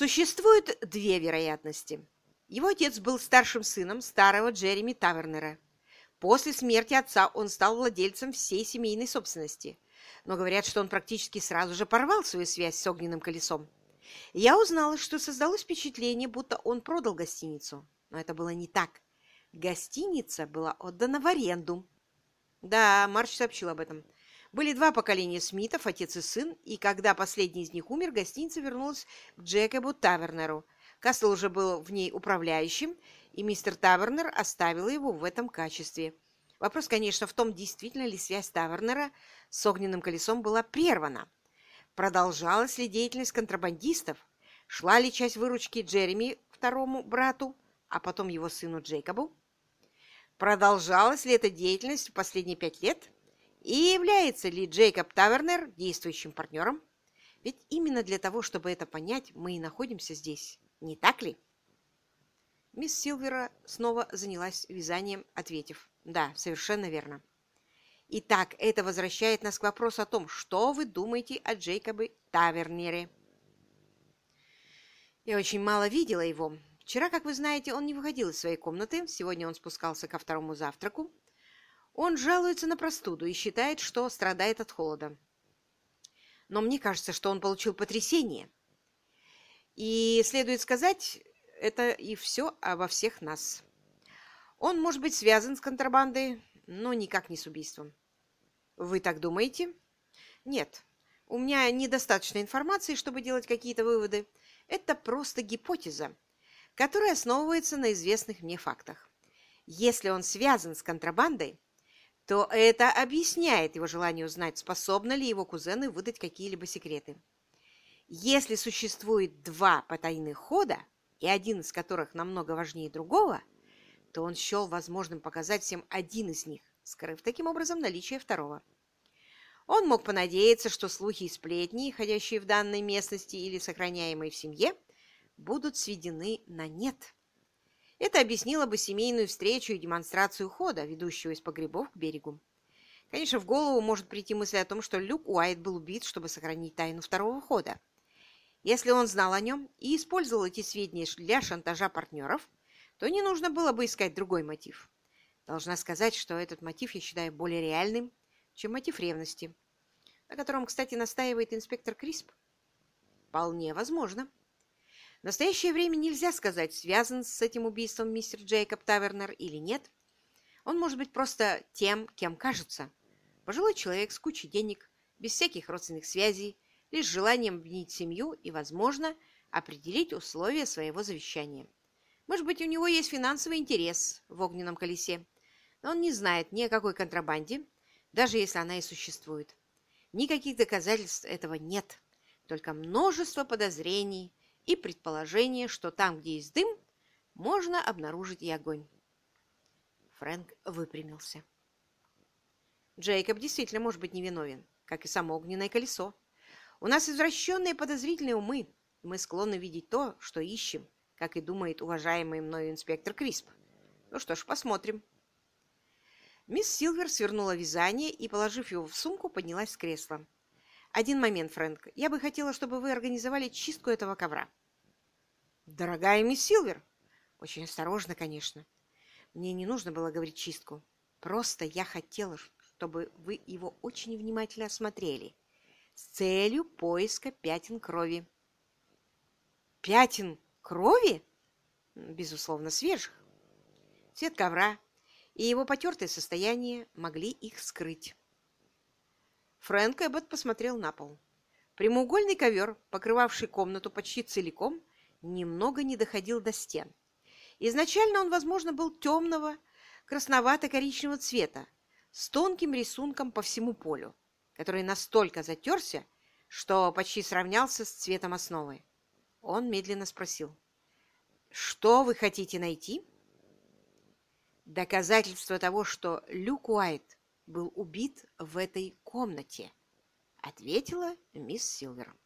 Существует две вероятности. Его отец был старшим сыном старого Джереми Тавернера. После смерти отца он стал владельцем всей семейной собственности. Но говорят, что он практически сразу же порвал свою связь с огненным колесом. Я узнала, что создалось впечатление, будто он продал гостиницу. Но это было не так. Гостиница была отдана в аренду. Да, Марч сообщил об этом. Были два поколения Смитов, отец и сын, и когда последний из них умер, гостиница вернулась к Джекобу Тавернеру. Кастл уже был в ней управляющим, и мистер Тавернер оставил его в этом качестве. Вопрос, конечно, в том, действительно ли связь Тавернера с огненным колесом была прервана. Продолжалась ли деятельность контрабандистов? Шла ли часть выручки Джереми второму брату, а потом его сыну Джейкобу? Продолжалась ли эта деятельность в последние пять лет? И является ли Джейкоб Тавернер действующим партнером? Ведь именно для того, чтобы это понять, мы и находимся здесь, не так ли? Мисс Силвера снова занялась вязанием, ответив. Да, совершенно верно. Итак, это возвращает нас к вопросу о том, что вы думаете о Джейкобе Тавернере. Я очень мало видела его. Вчера, как вы знаете, он не выходил из своей комнаты. Сегодня он спускался ко второму завтраку. Он жалуется на простуду и считает, что страдает от холода. Но мне кажется, что он получил потрясение. И следует сказать, это и все обо всех нас. Он может быть связан с контрабандой, но никак не с убийством. Вы так думаете? Нет. У меня недостаточно информации, чтобы делать какие-то выводы. Это просто гипотеза, которая основывается на известных мне фактах. Если он связан с контрабандой, то это объясняет его желание узнать, способны ли его кузены выдать какие-либо секреты. Если существует два потайных хода, и один из которых намного важнее другого, то он счел возможным показать всем один из них, скрыв таким образом наличие второго. Он мог понадеяться, что слухи и сплетни, ходящие в данной местности или сохраняемые в семье, будут сведены на нет. Это объяснило бы семейную встречу и демонстрацию хода, ведущего из погребов к берегу. Конечно, в голову может прийти мысль о том, что Люк Уайт был убит, чтобы сохранить тайну второго хода. Если он знал о нем и использовал эти сведения для шантажа партнеров, то не нужно было бы искать другой мотив. Должна сказать, что этот мотив я считаю более реальным, чем мотив ревности, на котором, кстати, настаивает инспектор Крисп. Вполне возможно. В настоящее время нельзя сказать, связан с этим убийством мистер Джейкоб Тавернер или нет. Он может быть просто тем, кем кажется. Пожилой человек с кучей денег, без всяких родственных связей, лишь желанием объединить семью и, возможно, определить условия своего завещания. Может быть, у него есть финансовый интерес в огненном колесе, но он не знает ни о какой контрабанде, даже если она и существует. Никаких доказательств этого нет, только множество подозрений, и предположение, что там, где есть дым, можно обнаружить и огонь. Фрэнк выпрямился. Джейкоб действительно может быть невиновен, как и само огненное колесо. У нас извращенные подозрительные умы. Мы склонны видеть то, что ищем, как и думает уважаемый мною инспектор Крисп. Ну что ж, посмотрим. Мисс Силвер свернула вязание и, положив его в сумку, поднялась с кресла. Один момент, Фрэнк. Я бы хотела, чтобы вы организовали чистку этого ковра. Дорогая мисс Силвер. Очень осторожно, конечно. Мне не нужно было говорить чистку. Просто я хотела, чтобы вы его очень внимательно осмотрели с целью поиска пятен крови. Пятен крови? Безусловно, свежих. Цвет ковра и его потертое состояние могли их скрыть. Фрэнк Эббот посмотрел на пол. Прямоугольный ковер, покрывавший комнату почти целиком, немного не доходил до стен. Изначально он, возможно, был темного, красновато-коричневого цвета, с тонким рисунком по всему полю, который настолько затерся, что почти сравнялся с цветом основы. Он медленно спросил, «Что вы хотите найти?» «Доказательство того, что Люк Уайт был убит в этой комнате», — ответила мисс Силвер.